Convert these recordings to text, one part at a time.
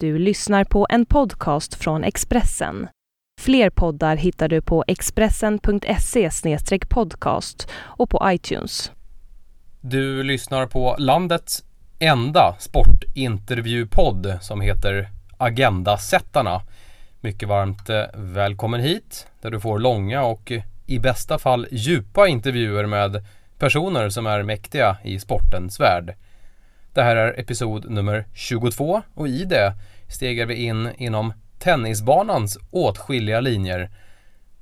Du lyssnar på en podcast från Expressen. Fler poddar hittar du på expressen.se podcast och på iTunes. Du lyssnar på landets enda sportintervjupodd som heter Agendasättarna. Mycket varmt eh, välkommen hit där du får långa och i bästa fall djupa intervjuer med personer som är mäktiga i sportens värld. Det här är episod nummer 22 och i det stegar vi in inom tennisbanans åtskilliga linjer.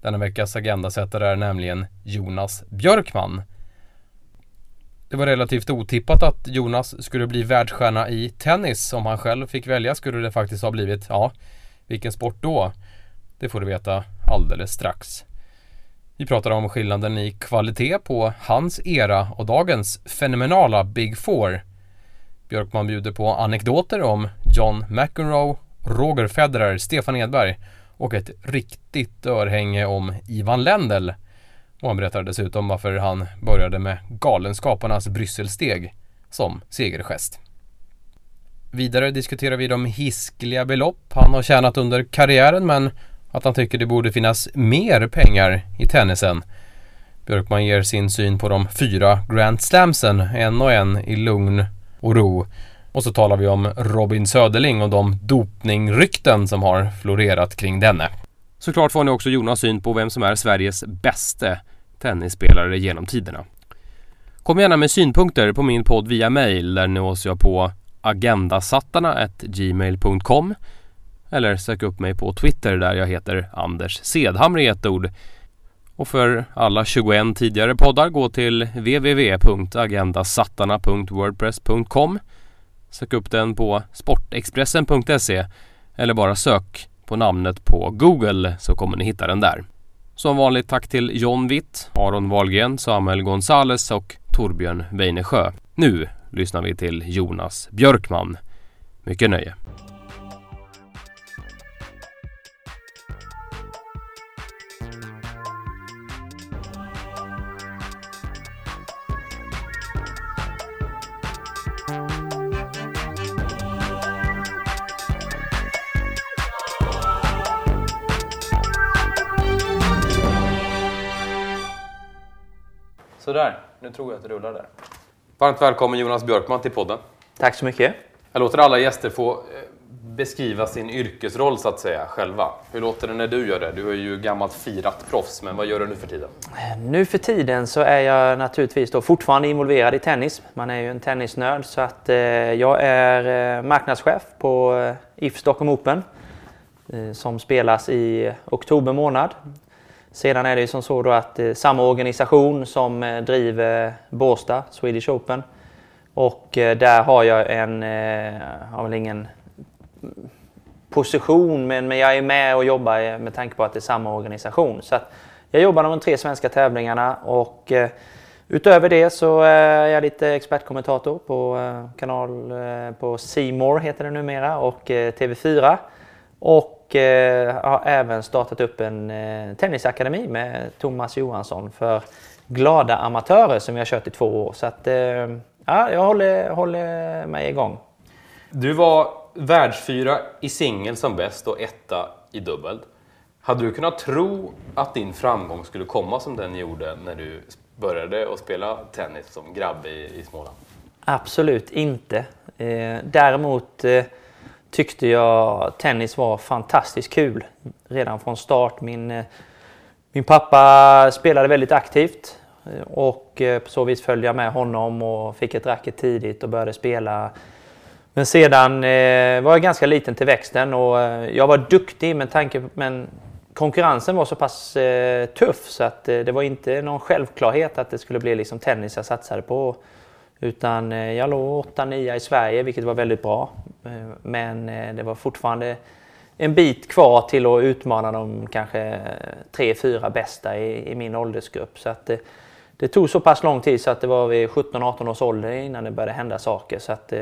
Denna veckas agendasättare är nämligen Jonas Björkman. Det var relativt otippat att Jonas skulle bli världsstjärna i tennis. Om han själv fick välja skulle det faktiskt ha blivit, ja, vilken sport då? Det får du veta alldeles strax. Vi pratar om skillnaden i kvalitet på hans era och dagens fenomenala Big Four. Björkman bjuder på anekdoter om John McEnroe, Roger Federer, Stefan Edberg och ett riktigt örhänge om Ivan Lendl. Och han berättar dessutom varför han började med Galenskaparnas Brysselsteg som segergest. Vidare diskuterar vi de hiskliga belopp han har tjänat under karriären men att han tycker det borde finnas mer pengar i tennisen. Björkman ger sin syn på de fyra Grand Slamsen, en och en i lugn och ro. Och så talar vi om Robin Söderling och de dopningrykten som har florerat kring denne. Såklart får ni också Jonas syn på vem som är Sveriges bästa tennisspelare genom tiderna. Kom gärna med synpunkter på min podd via mail där nås jag på agendasattarna.gmail.com eller sök upp mig på Twitter där jag heter Anders Sedhamre i ett ord. Och för alla 21 tidigare poddar gå till www.agendasattarna.wordpress.com Sök upp den på sportexpressen.se eller bara sök på namnet på Google så kommer ni hitta den där. Som vanligt tack till John Witt, Aron Wahlgren, Samuel Gonzales och Torbjörn Weinesjö. Nu lyssnar vi till Jonas Björkman. Mycket nöje. Sådär, nu tror jag att det rullar där. Varmt välkommen Jonas Björkman till podden. Tack så mycket. Jag låter alla gäster få eh, beskriva sin yrkesroll så att säga själva. Hur låter det när du gör det? Du är ju gammalt firat proffs, men vad gör du nu för tiden? Nu för tiden så är jag naturligtvis då fortfarande involverad i tennis. Man är ju en tennisnörd så att eh, jag är eh, marknadschef på eh, IF Stockholm Open eh, som spelas i oktober månad. Sedan är det ju som så då att eh, samma organisation som eh, driver Båstad, Swedish Open. Och eh, där har jag en, eh, har väl ingen position, men, men jag är med och jobbar eh, med tanke på att det är samma organisation. Så att jag jobbar de tre svenska tävlingarna och eh, utöver det så eh, är jag lite expertkommentator på eh, kanal eh, på More heter det numera och eh, TV4. Och eh, har även startat upp en eh, tennisakademi med Thomas Johansson för glada amatörer som jag har kört i två år. Så att, eh, ja, jag håller, håller mig igång. Du var världsfyra i singel som bäst och etta i dubbel. Hade du kunnat tro att din framgång skulle komma som den gjorde när du började att spela tennis som grabb i, i Småland? Absolut inte. Eh, däremot eh, tyckte jag tennis var fantastiskt kul redan från start. Min, eh, min pappa spelade väldigt aktivt eh, och eh, på så vis följde jag med honom och fick ett racket tidigt och började spela. Men sedan var jag ganska liten till växten och jag var duktig med tanke men konkurrensen var så pass tuff så att det var inte någon självklarhet att det skulle bli liksom tennis jag satsade på. Utan eh, jag låg 8-9 i Sverige, vilket var väldigt bra. Eh, men eh, det var fortfarande en bit kvar till att utmana de kanske 3-4 bästa i, i min åldersgrupp. Så att det, det tog så pass lång tid så att det var vid 17-18 års ålder innan det började hända saker. Så att,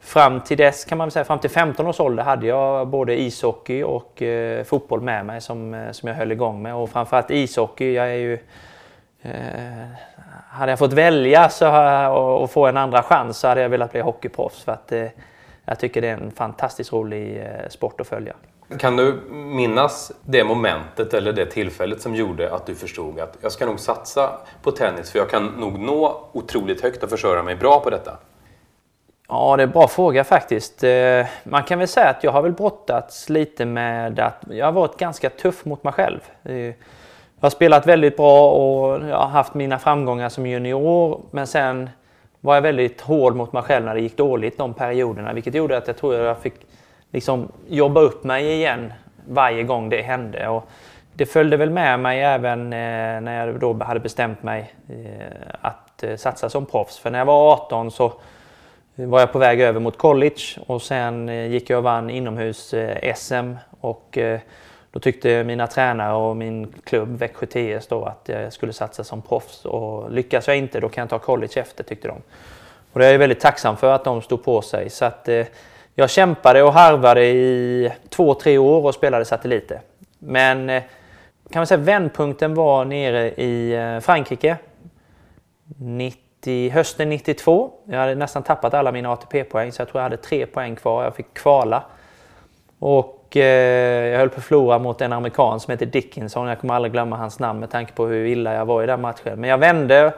fram till dess kan man säga, fram till 15 års ålder hade jag både ishockey och eh, fotboll med mig som, som jag höll igång med. Och framförallt ishockey, jag är ju Eh, hade jag fått välja så, och, och få en andra chans så hade jag velat bli hockeyproffs. För att, eh, jag tycker det är en fantastiskt rolig eh, sport att följa. Kan du minnas det momentet eller det tillfället som gjorde att du förstod att jag ska nog satsa på tennis för jag kan nog nå otroligt högt och försörja mig bra på detta? Ja, det är en bra fråga faktiskt. Eh, man kan väl säga att jag har väl brottats lite med att jag har varit ganska tuff mot mig själv. Jag har spelat väldigt bra och jag har haft mina framgångar som junior men sen var jag väldigt hård mot mig själv när det gick dåligt de perioderna vilket gjorde att jag tror jag fick liksom jobba upp mig igen varje gång det hände. Och det följde väl med mig även eh, när jag då hade bestämt mig eh, att eh, satsa som proffs. För när jag var 18 så var jag på väg över mot college och sen gick jag och vann inomhus-SM och då tyckte mina tränare och min klubb Växjö TS då att jag skulle satsa som proffs och lyckas jag inte då kan jag ta college efter tyckte de. Och det är jag väldigt tacksam för att de stod på sig så att eh, jag kämpade och harvade i två, tre år och spelade satelliter. Men eh, kan man säga vändpunkten var nere i eh, Frankrike 90, hösten 92. Jag hade nästan tappat alla mina ATP-poäng så jag tror jag hade tre poäng kvar. Jag fick kvala. Och eh, jag höll på att förlora mot en amerikan som heter Dickinson. Jag kommer aldrig glömma hans namn med tanke på hur illa jag var i den matchen. Men jag vände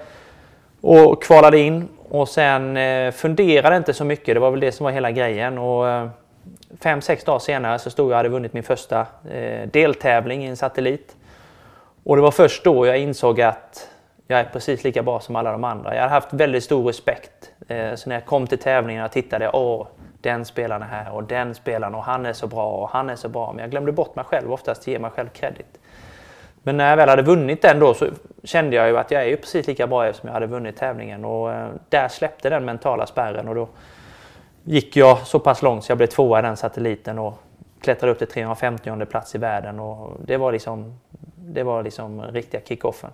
och kvalade in och sen eh, funderade inte så mycket. Det var väl det som var hela grejen. Och, eh, fem, sex dagar senare så stod jag och hade vunnit min första eh, deltävling i en satellit. Och det var först då jag insåg att jag är precis lika bra som alla de andra. Jag har haft väldigt stor respekt. Eh, så när jag kom till tävlingen och tittade, åh, den spelaren är här och den spelaren och han är så bra och han är så bra. Men jag glömde bort mig själv, oftast ge mig själv credit. Men när jag väl hade vunnit den då så kände jag ju att jag är ju precis lika bra som jag hade vunnit tävlingen och eh, där släppte den mentala spärren och då gick jag så pass långt så jag blev tvåa i den satelliten och klättrade upp till 350 plats i världen och det var liksom, det var liksom riktiga kickoffen.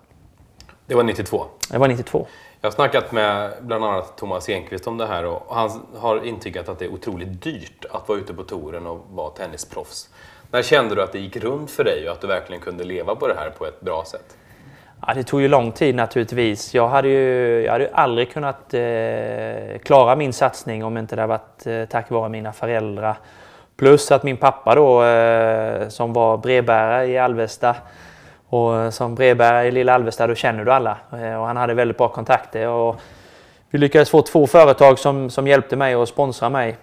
Det var 92? Det var 92. Jag har snackat med bland annat Thomas Enqvist om det här och han har intygat att det är otroligt dyrt att vara ute på touren och vara tennisproffs. När kände du att det gick runt för dig och att du verkligen kunde leva på det här på ett bra sätt? Ja, det tog ju lång tid naturligtvis. Jag hade ju, jag hade aldrig kunnat eh, klara min satsning om inte det hade varit eh, tack vare mina föräldrar. Plus att min pappa då, eh, som var brevbärare i Alvesta, och som brevbärare i lilla Alvesta då känner du alla eh, och han hade väldigt bra kontakter. Och vi lyckades få två företag som, som hjälpte mig och sponsra mig.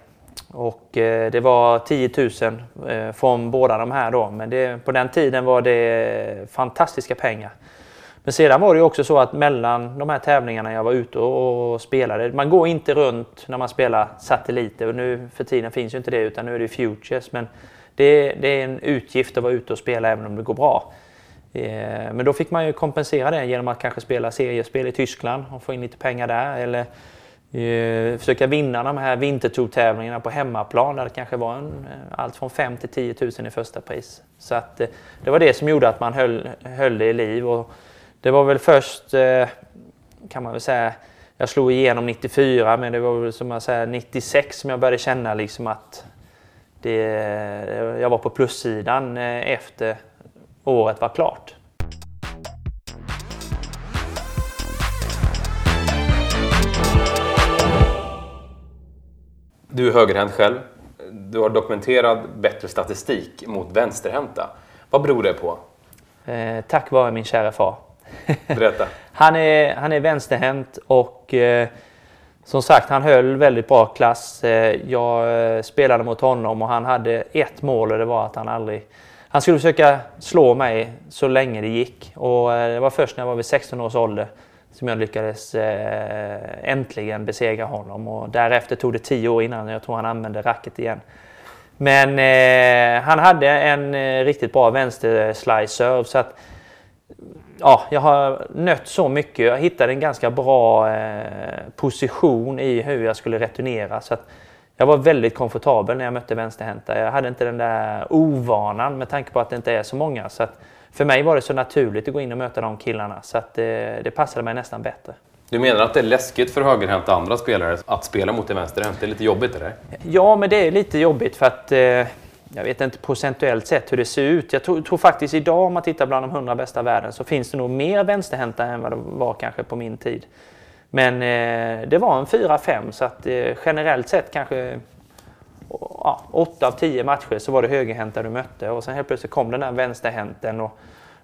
Och eh, det var 10 000 eh, från båda de här då. Men det, på den tiden var det fantastiska pengar. Men sedan var det också så att mellan de här tävlingarna jag var ute och spelade. Man går inte runt när man spelar satelliter. Och nu för tiden finns ju inte det utan nu är det Futures. Men det, det är en utgift att vara ute och spela även om det går bra. Eh, men då fick man ju kompensera det genom att kanske spela seriespel i Tyskland och få in lite pengar där. Eller eh, försöka vinna de här vintertour-tävlingarna på hemmaplan där det kanske var en, eh, allt från 5 till 10 000 i första pris. Så att, eh, det var det som gjorde att man höll, höll det i liv. Och det var väl först, kan man väl säga, jag slog igenom 94 men det var väl som jag säger 96 som jag började känna liksom att det, jag var på plussidan efter året var klart. Du är högerhänt själv. Du har dokumenterad bättre statistik mot vänsterhänta. Vad beror det på? Eh, tack vare min kära far. Berätta. han, är, han är vänsterhänt och eh, som sagt, han höll väldigt bra klass. Eh, jag eh, spelade mot honom och han hade ett mål och det var att han aldrig han skulle försöka slå mig så länge det gick och eh, det var först när jag var vid 16 års ålder som jag lyckades eh, äntligen besegra honom och därefter tog det 10 år innan jag tror han använde racket igen. Men eh, han hade en eh, riktigt bra vänster slice serve så att ja, jag har nött så mycket. Jag hittade en ganska bra eh, position i hur jag skulle returnera så att jag var väldigt komfortabel när jag mötte vänsterhänta. Jag hade inte den där ovanan med tanke på att det inte är så många. Så för mig var det så naturligt att gå in och möta de killarna så att det, det passade mig nästan bättre. Du menar att det är läskigt för högerhänta andra spelare att spela mot en vänsterhänt? Det är lite jobbigt eller? Ja, men det är lite jobbigt för att eh, jag vet inte procentuellt sett hur det ser ut. Jag tror, tror, faktiskt idag om man tittar bland de 100 bästa världen så finns det nog mer vänsterhänta än vad det var kanske på min tid. Men eh, det var en 4-5 så att eh, generellt sett kanske ja, 8 av 10 matcher så var det högerhänta du mötte och sen helt plötsligt kom den där vänsterhänten. Och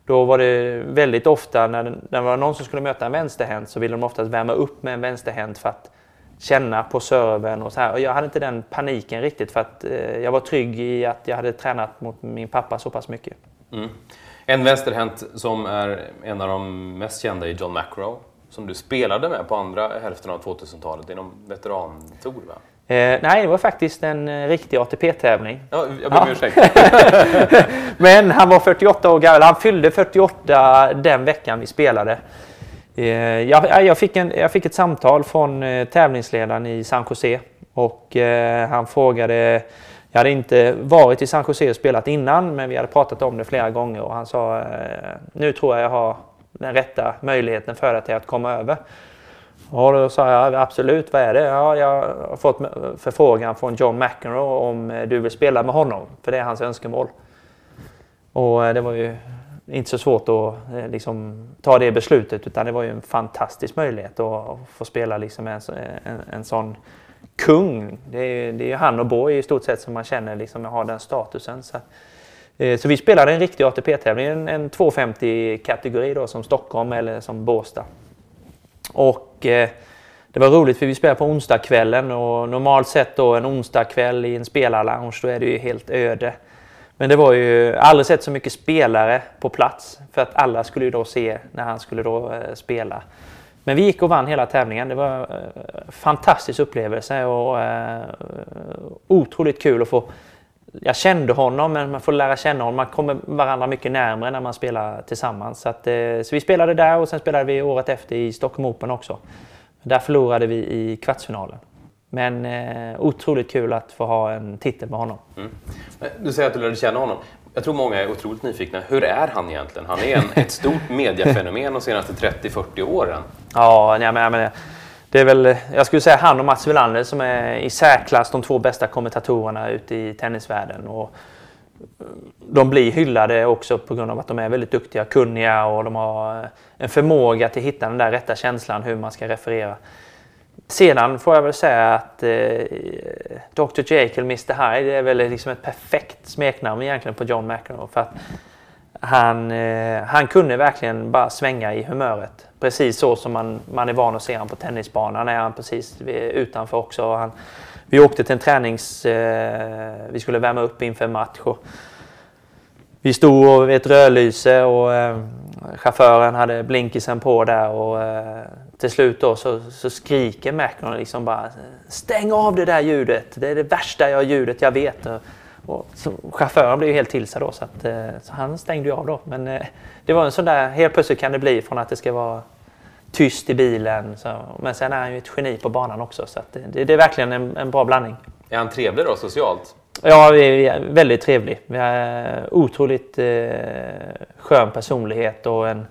då var det väldigt ofta när det, när det var någon som skulle möta en vänsterhänt så ville de oftast värma upp med en vänsterhänt för att känna på serven och så här. Och jag hade inte den paniken riktigt för att eh, jag var trygg i att jag hade tränat mot min pappa så pass mycket. Mm. En vänsterhänt som är en av de mest kända är John McEnroe som du spelade med på andra hälften av 2000-talet i någon veterantour va? Eh, nej, det var faktiskt en eh, riktig ATP-tävling. Ja, jag ber om Ja. ursäkt. Men han var 48 år gammal. Han fyllde 48 den veckan vi spelade. Eh, jag, jag, fick en, jag fick ett samtal från eh, tävlingsledaren i San Jose och eh, han frågade jag hade inte varit i San Jose och spelat innan men vi hade pratat om det flera gånger och han sa eh, nu tror jag jag har den rätta möjligheten för dig att komma över. Och då sa jag absolut, vad är det? Ja, jag har fått förfrågan från John McEnroe om eh, du vill spela med honom, för det är hans önskemål. Och eh, det var ju inte så svårt att eh, liksom, ta det beslutet utan det var ju en fantastisk möjlighet att, få spela liksom en, en, en sån kung. Det är, det är ju han och Borg i stort sett som man känner liksom har den statusen. Så, eh, Eh, så vi spelade en riktig ATP-tävling, en, en 250-kategori då som Stockholm eller som Båstad. Och eh, det var roligt för vi spelade på onsdagskvällen och normalt sett då en onsdagkväll i en spelarlounge då är det ju helt öde. Men det var ju, jag har aldrig sett så mycket spelare på plats för att alla skulle ju då se när han skulle då eh, spela. Men vi gick och vann hela tävlingen. Det var eh, fantastisk upplevelse och eh, otroligt kul att få jag kände honom, men man får lära känna honom. Man kommer varandra mycket närmare när man spelar tillsammans. Så, att, eh, så vi spelade där och sen spelade vi året efter i Stockholm Open också. Där förlorade vi i kvartsfinalen. Men eh, otroligt kul att få ha en titel med honom. Mm. Du säger att du lärde känna honom. Jag tror många är otroligt nyfikna. Hur är han egentligen? Han är en, ett stort mediafenomen de senaste 30-40 åren. Ja, nej, men, men, det är väl, jag skulle säga han och Mats Wilander som är i särklass de två bästa kommentatorerna ute i tennisvärlden. Och eh, de blir hyllade också på grund av att de är väldigt duktiga, kunniga och de har eh, en förmåga att hitta den där rätta känslan hur man ska referera. Sedan får jag väl säga att eh, Dr Jekyll Mr Hyde är väl liksom ett perfekt smeknamn egentligen på John McEnroe. För att han, eh, han kunde verkligen bara svänga i humöret. Precis så som man, man är van att se honom på tennisbanan är han precis utanför också. Han, vi åkte till en tränings... Eh, vi skulle värma upp inför en match. Och vi stod vid ett rödlyse och eh, chauffören hade blinkisen på där och eh, till slut då så, så skriker McEnroe liksom bara Stäng av det där ljudet! Det är det värsta jag ljudet jag vet. Och, så, chauffören blev ju helt till sig då så, att, eh, så han stängde ju av då. Men eh, det var en sån där, helt plötsligt kan det bli från att det ska vara tyst i bilen. Så, men sen är han ju ett geni på banan också så att det, det är verkligen en, en bra blandning. Är han trevlig då socialt? Ja, vi är väldigt trevlig. Vi har otroligt eh, skön personlighet och en,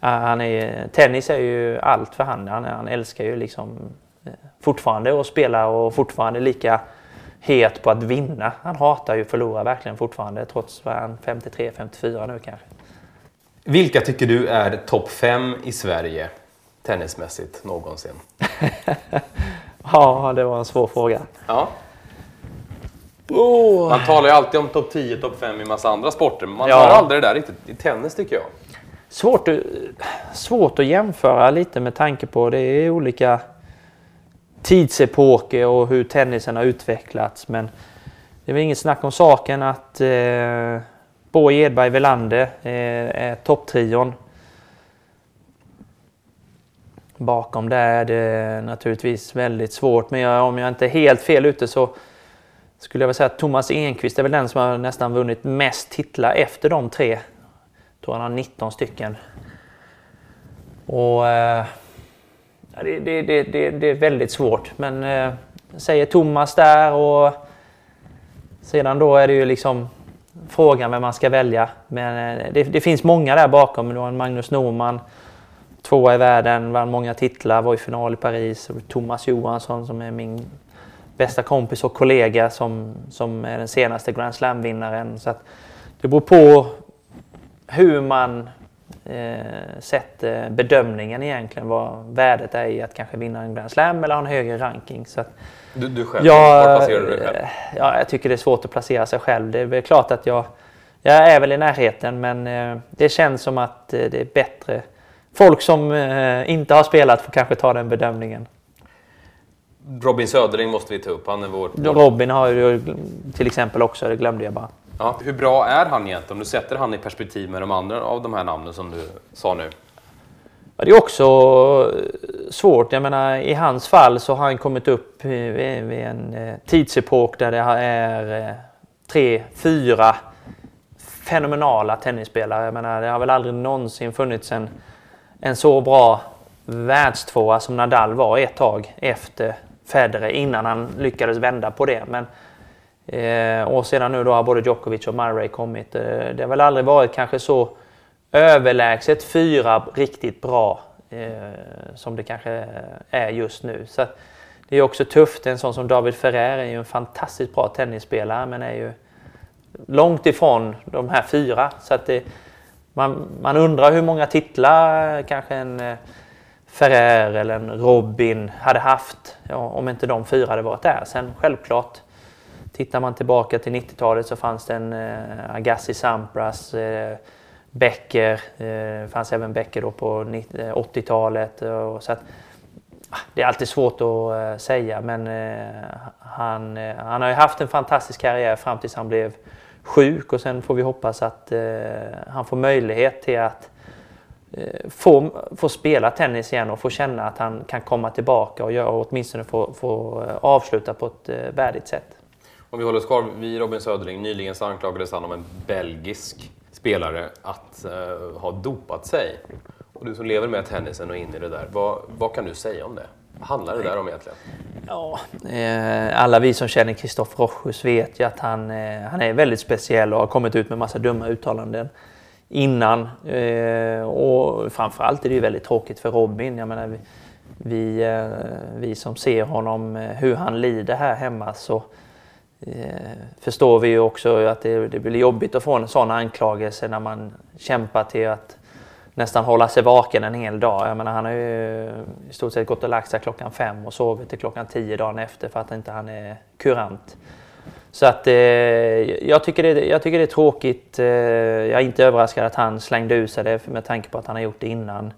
han är, tennis är ju allt för han. Han, han älskar ju liksom eh, fortfarande att spela och fortfarande lika het på att vinna. Han hatar ju att förlora verkligen fortfarande trots vad han 53-54 nu kanske. Vilka tycker du är topp fem i Sverige tennismässigt någonsin? ja, det var en svår fråga. Ja. Oh. Man talar ju alltid om topp 10, topp 5 i massa andra sporter, men man Ja. har aldrig det där riktigt i tennis tycker jag. Svårt, att- svårt att jämföra lite med tanke på det är olika tidsepoker och hur tennisen har utvecklats. Men det är väl inget snack om saken att eh, Borg, Edberg, Welander eh, är topptrion. Bakom där är det naturligtvis väldigt svårt, men jag, om jag inte är helt fel ute så skulle jag väl säga att Thomas Enqvist är väl den som har nästan vunnit mest titlar efter de tre. Jag tror han har 19 stycken. Och eh, det, det, det, det, det är väldigt svårt. Men eh, säger Thomas där och sedan då är det ju liksom frågan vem man ska välja. Men eh, det, det finns många där bakom. Du har en Magnus Norman, tvåa i världen, vann många titlar, var i final i Paris. Och Thomas Johansson som är min bästa kompis och kollega som, som är den senaste Grand Slam-vinnaren. Så att det beror på hur man eh, sätter bedömningen egentligen, vad värdet är i att kanske vinna en Grand Slam eller ha en högre ranking. Så att, Du, du själv, var placerar du dig själv? Ja, jag tycker det är svårt att placera sig själv. Det är väl klart att jag, jag är väl i närheten men eh, det känns som att eh, det är bättre. Folk som eh, inte har spelat får kanske ta den bedömningen. Robin Söderling måste vi ta upp. Han är vår... Robin har ju till exempel också, det glömde jag bara. Ja, hur bra är han egentligen? Om du sätter han i perspektiv med de andra av de här namnen som du sa nu. Ja, det är också eh, svårt. Jag menar, i hans fall så har han kommit upp vid, en eh, tidsepok där det är eh, tre, fyra fenomenala tennisspelare. Jag menar, det har väl aldrig någonsin funnits en, en så bra världstvåa som Nadal var ett tag efter Federer innan han lyckades vända på det. Men, eh, och sedan nu då har både Djokovic och Murray kommit. Eh, det har väl aldrig varit kanske så överlägset fyra riktigt bra eh, som det kanske är just nu. Så det är också tufft. En sån som David Ferrer är ju en fantastiskt bra tennisspelare men är ju långt ifrån de här fyra. Så att det, man, man undrar hur många titlar kanske en eh, Ferrer eller en Robin hade haft ja, om inte de fyra hade varit där. Sen självklart, tittar man tillbaka till 90-talet så fanns det en eh, Agassi Sampras, eh, Becker, eh, det fanns även Becker då på 80-talet. Eh, eh, så att, ah, det är alltid svårt att eh, säga men han, han har ju haft en fantastisk karriär fram tills han blev sjuk och sen får vi hoppas att han får möjlighet till att få, få spela tennis igen och få känna att han kan komma tillbaka och, göra, och åtminstone få, få avsluta på ett värdigt sätt. Om vi håller oss kvar vid Robin Söderling. Nyligen så anklagades han om en belgisk spelare att uh, ha dopat sig. Och du som lever med tennisen och in i det där, vad, vad kan du säga om det? Vad handlar det där om egentligen? Ja, eh, alla vi som känner Kristoffer Rochus vet ju att han, eh, han är väldigt speciell och har kommit ut med massa dumma uttalanden innan. Eh, och framförallt är det ju väldigt tråkigt för Robin. Jag menar, vi, vi, eh, vi som ser honom, eh, hur han lider här hemma, så Eh, förstår vi ju också att det, det, blir jobbigt att få en sån anklagelse när man kämpar till att nästan hålla sig vaken en hel dag. Jag menar, han har ju i stort sett gått och lagt sig klockan fem och sovit till klockan tio dagen efter för att inte han är kurant. Så att eh, jag, tycker det, jag tycker det är tråkigt. Eh, jag är inte överraskad att han slängde ut sig det med tanke på att han har gjort det innan.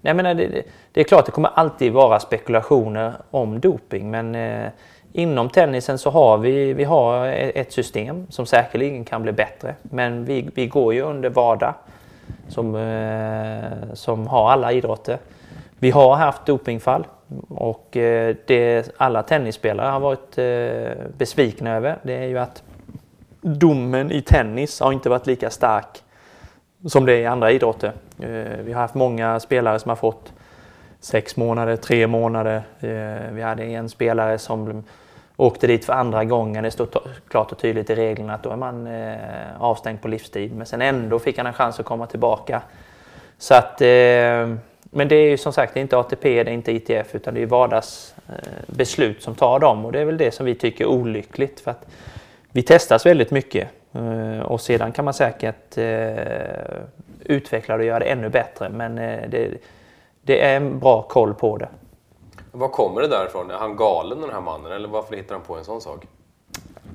Jag menar, det, det är klart, det kommer alltid vara spekulationer om doping, men eh, Inom tennisen så har vi, vi har e- ett system som säkerligen kan bli bättre. Men vi, vi går ju under WADA som, eh, som har alla idrotter. Vi har haft dopingfall och eh, det alla tennisspelare har varit eh, besvikna över det är ju att domen i tennis har inte varit lika stark som det är i andra idrotter. Eh, vi har haft många spelare som har fått sex månader, tre månader. Eh, vi hade en spelare som åkte dit för andra gången. Det stod klart och tydligt i reglerna att då är man eh, avstängd på livstid. Men sen ändå fick han en chans att komma tillbaka. Så att, eh, men det är ju som sagt inte ATP, det är inte ITF utan det är vardagsbeslut beslut som tar dem och det är väl det som vi tycker är olyckligt. För att vi testas väldigt mycket och sedan kan man säkert utveckla det och göra det ännu bättre men det, det är en bra koll på det. Var kommer det därifrån? Är han galen den här mannen eller varför hittar han på en sån sak?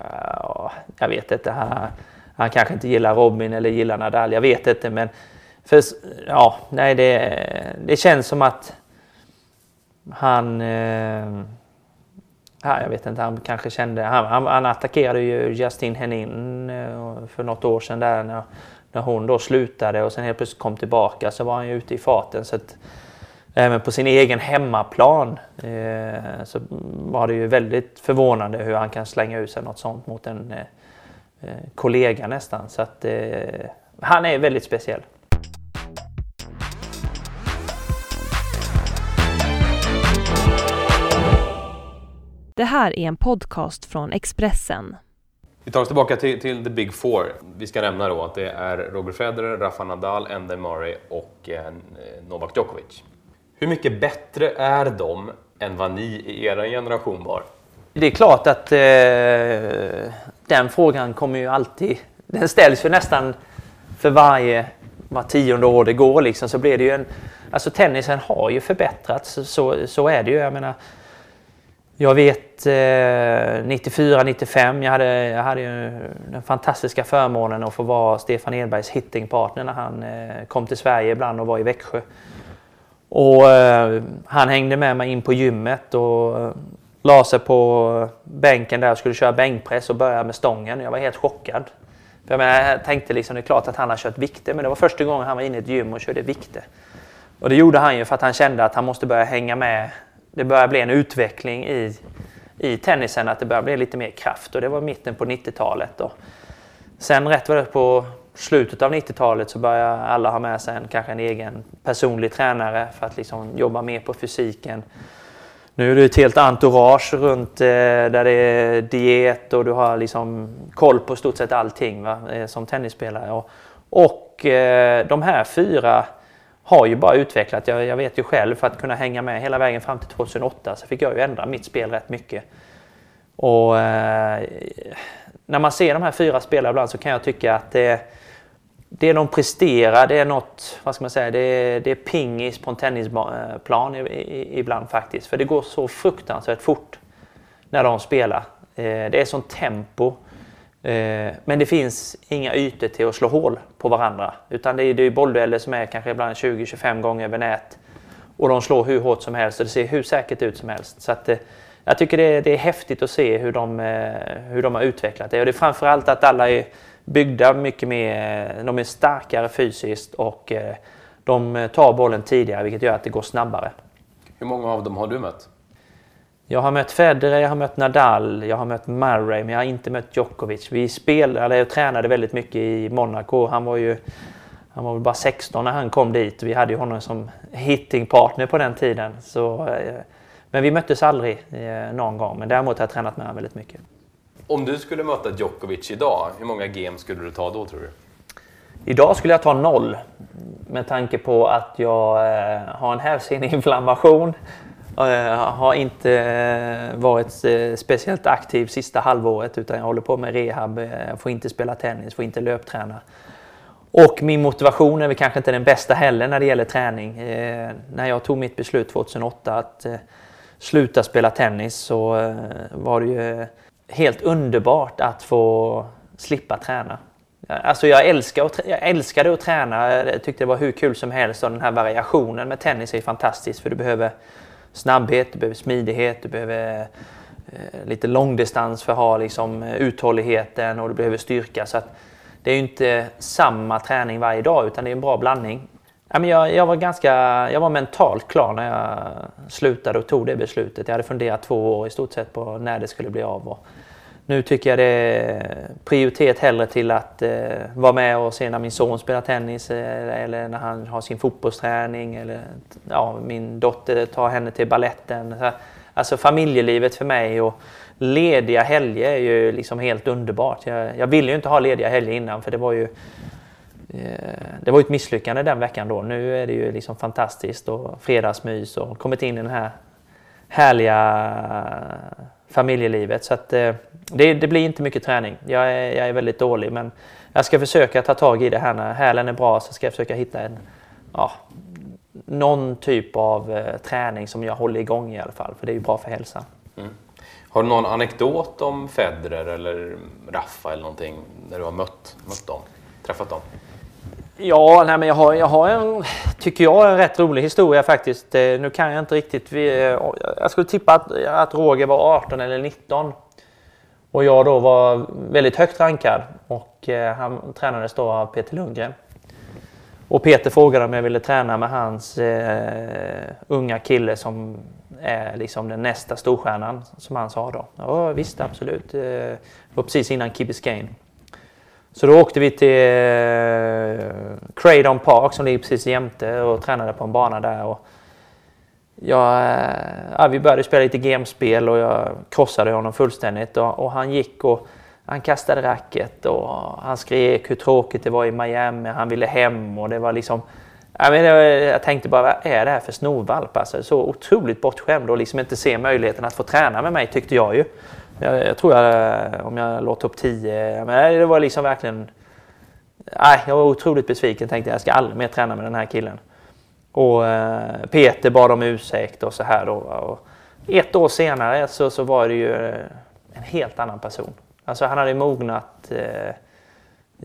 Uh, jag vet inte. Han, han kanske inte gillar Robin eller gillar Nadal. Jag vet inte men för, ja, nej, det, det känns som att han... Eh, jag vet inte, han kanske kände... Han, han, han attackerade ju Justin Henin eh, för något år sedan där när, när hon då slutade och sen helt plötsligt kom tillbaka så var han ju ute i farten. Så att, även på sin egen hemmaplan eh, så var det ju väldigt förvånande hur han kan slänga ut sig något sånt mot en eh, eh, kollega nästan. Så att eh, han är väldigt speciell. Det här är en podcast från Expressen. Vi tar oss tillbaka till, till the big four. Vi ska nämna då att det är Roger Federer, Rafa Nadal, Andy Murray och eh, Novak Djokovic. Hur mycket bättre är de än vad ni i er generation var? Det är klart att eh, den frågan kommer ju alltid... Den ställs ju nästan för varje var tionde år det går liksom så blir det ju en... Alltså tennisen har ju förbättrats, så, så är det ju. Jag menar, Jag vet eh, 94, 95, jag hade, jag hade ju den fantastiska förmånen att få vara Stefan Edbergs hittingpartner när han eh, kom till Sverige ibland och var i Växjö. Och eh, han hängde med mig in på gymmet och eh, la sig på bänken där och skulle köra bänkpress och börja med stången. Jag var helt chockad. För jag, menar, jag tänkte liksom, det är klart att han har kört vikter, men det var första gången han var inne i ett gym och körde vikter. Och det gjorde han ju för att han kände att han måste börja hänga med. Det börjar bli en utveckling i, i tennisen, att det börjar bli lite mer kraft. Och det var mitten på 90-talet. Sen rätt var det på slutet av 90-talet så började alla ha med sig en, kanske en egen personlig tränare för att liksom jobba mer på fysiken. Nu är det ett helt entourage runt eh, där det är diet och du har liksom koll på stort sett allting va, eh, som tennisspelare. Och, och eh, de här fyra har ju bara utvecklat. Jag, jag, vet ju själv för att kunna hänga med hela vägen fram till 2008 så fick jag ju ändra mitt spel rätt mycket. Och eh, när man ser de här fyra spelarna ibland så kan jag tycka att det, det de presterar, det är något, vad ska man säga, det är, det är pingis på en tennisplan ibland faktiskt. För det går så fruktansvärt fort när de spelar. Eh, det är sånt tempo. Eh, men det finns inga ytor till att slå hål på varandra. Utan det är, det är bolldueller som är kanske ibland 20-25 gånger över nät. Och de slår hur hårt som helst och det ser hur säkert ut som helst. Så att, eh, jag tycker det är, det är häftigt att se hur de, hur de har utvecklat det. Och det är framförallt att alla är byggda mycket mer, de är starkare fysiskt och eh, de tar bollen tidigare vilket gör att det går snabbare. Hur många av dem har du mött? Jag har mött Federer, jag har mött Nadal, jag har mött Murray men jag har inte mött Djokovic. Vi spelade och tränade väldigt mycket i Monaco. Han var ju han var väl bara 16 när han kom dit. Vi hade ju honom som hittingpartner på den tiden. Så, eh, men vi möttes aldrig eh, någon gång. Men däremot har jag tränat med honom väldigt mycket. Om du skulle möta Djokovic idag, hur många game skulle du ta då tror du? Idag skulle jag ta noll. Med tanke på att jag eh, har en hälseneinflammation. Eh, har inte eh, varit eh, speciellt aktiv sista halvåret utan jag håller på med rehab. Jag eh, får inte spela tennis, får inte löpträna. Och min motivation är väl kanske inte den bästa heller när det gäller träning. Eh, när jag tog mitt beslut 2008 att eh, sluta spela tennis så eh, var det ju eh, helt underbart att få slippa träna. Alltså jag, älskar att, jag älskade att träna. Jag tyckte det var hur kul som helst och den här variationen med tennis är fantastisk för du behöver snabbhet, du behöver smidighet, du behöver eh, lite långdistans för att ha liksom, uthålligheten och du behöver styrka. Så det är ju inte samma träning varje dag utan det är en bra blandning jag, jag, var ganska, jag var mentalt klar när jag slutade och tog det beslutet. Jag hade funderat två år i stort sett på när det skulle bli av. Och nu tycker jag det är prioritet hellre till att eh, vara med och se när min son spelar tennis eh, eller när han har sin fotbollsträning eller ja, min dotter tar henne till balletten. Alltså familjelivet för mig och lediga helger är ju liksom helt underbart. Jag, jag ville ju inte ha lediga helger innan för det var ju Eh, det var ett misslyckande den veckan då. Nu är det ju liksom fantastiskt och fredagsmys och kommit in i det här härliga familjelivet. Så att, eh, det, det, blir inte mycket träning. Jag är, jag är väldigt dålig men jag ska försöka ta tag i det här när hälen är bra så ska jag försöka hitta en, ja, någon typ av eh, träning som jag håller igång i alla fall för det är ju bra för hälsan. Mm. Har du någon anekdot om Federer eller Raffa eller någonting när du har mött, mött dem, träffat dem? Ja, nej, men jag har, jag har en, tycker jag, en rätt rolig historia faktiskt. Eh, nu kan jag inte riktigt... Eh, jag skulle tippa att, att Roger var 18 eller 19. Och jag då var väldigt högt rankad och eh, han tränades då av Peter Lundgren. Och Peter frågade om jag ville träna med hans eh, unga kille som är liksom den nästa storstjärnan, som han sa då. Ja, visst, absolut. Det var precis innan Key Biscayne. Så då åkte vi till eh, Cradon Park som ligger precis jämte och tränade på en bana där. Och jag, eh, ja, vi började spela lite gamespel och jag krossade honom fullständigt. Och, och, han gick och han kastade racket och han skrek hur tråkigt det var i Miami. Han ville hem och det var liksom... Jag, menar, jag tänkte bara, vad är det här för snorvalp? Alltså, så otroligt bortskämd och liksom inte se möjligheten att få träna med mig tyckte jag ju. Jag, jag tror jag, eh, om jag låg topp 10, men det var liksom verkligen... Nej, jag var otroligt besviken. Tänkte jag ska aldrig mer träna med den här killen. Och eh, Peter bad om ursäkt och så här då. Och ett år senare så, så var det ju eh, en helt annan person. Alltså han hade mognat eh,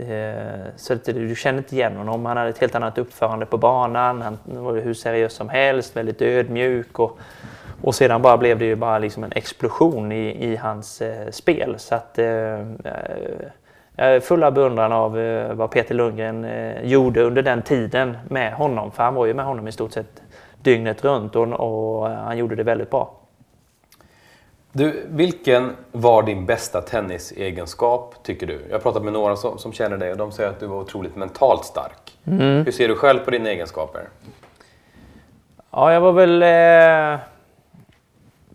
eh, så att du kände inte igen honom. Han hade ett helt annat uppförande på banan. Han var hur seriös som helst, väldigt ödmjuk. Och, och sedan bara blev det ju bara liksom en explosion i, i hans eh, spel. Så att, eh, jag är full av beundran av eh, vad Peter Lundgren eh, gjorde under den tiden med honom. För han var ju med honom i stort sett dygnet runt och, och han gjorde det väldigt bra. Du, vilken var din bästa tennisegenskap tycker du? Jag har pratat med några som, som känner dig och de säger att du var otroligt mentalt stark. Mm. Hur ser du själv på dina egenskaper? Ja, jag var väl...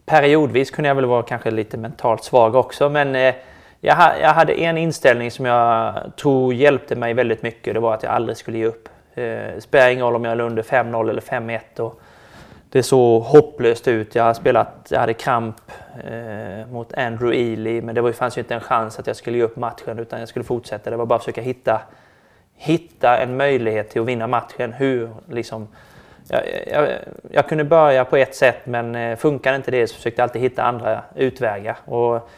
Periodvis kunde jag väl vara kanske lite mentalt svag också, men eh, jag, ha, jag, hade en inställning som jag tror hjälpte mig väldigt mycket. Det var att jag aldrig skulle ge upp. Eh, det spelar ingen roll om jag låg under 5-0 eller 5-1 det såg hopplöst ut. Jag hade spelat, jag hade kramp eh, mot Andrew Ely men det var, fanns ju inte en chans att jag skulle ge upp matchen utan jag skulle fortsätta. Det var bara att försöka hitta, hitta en möjlighet till att vinna matchen. Hur, liksom, jag, jag, jag kunde börja på ett sätt men eh, funkade inte det så försökte jag alltid hitta andra utvägar. Och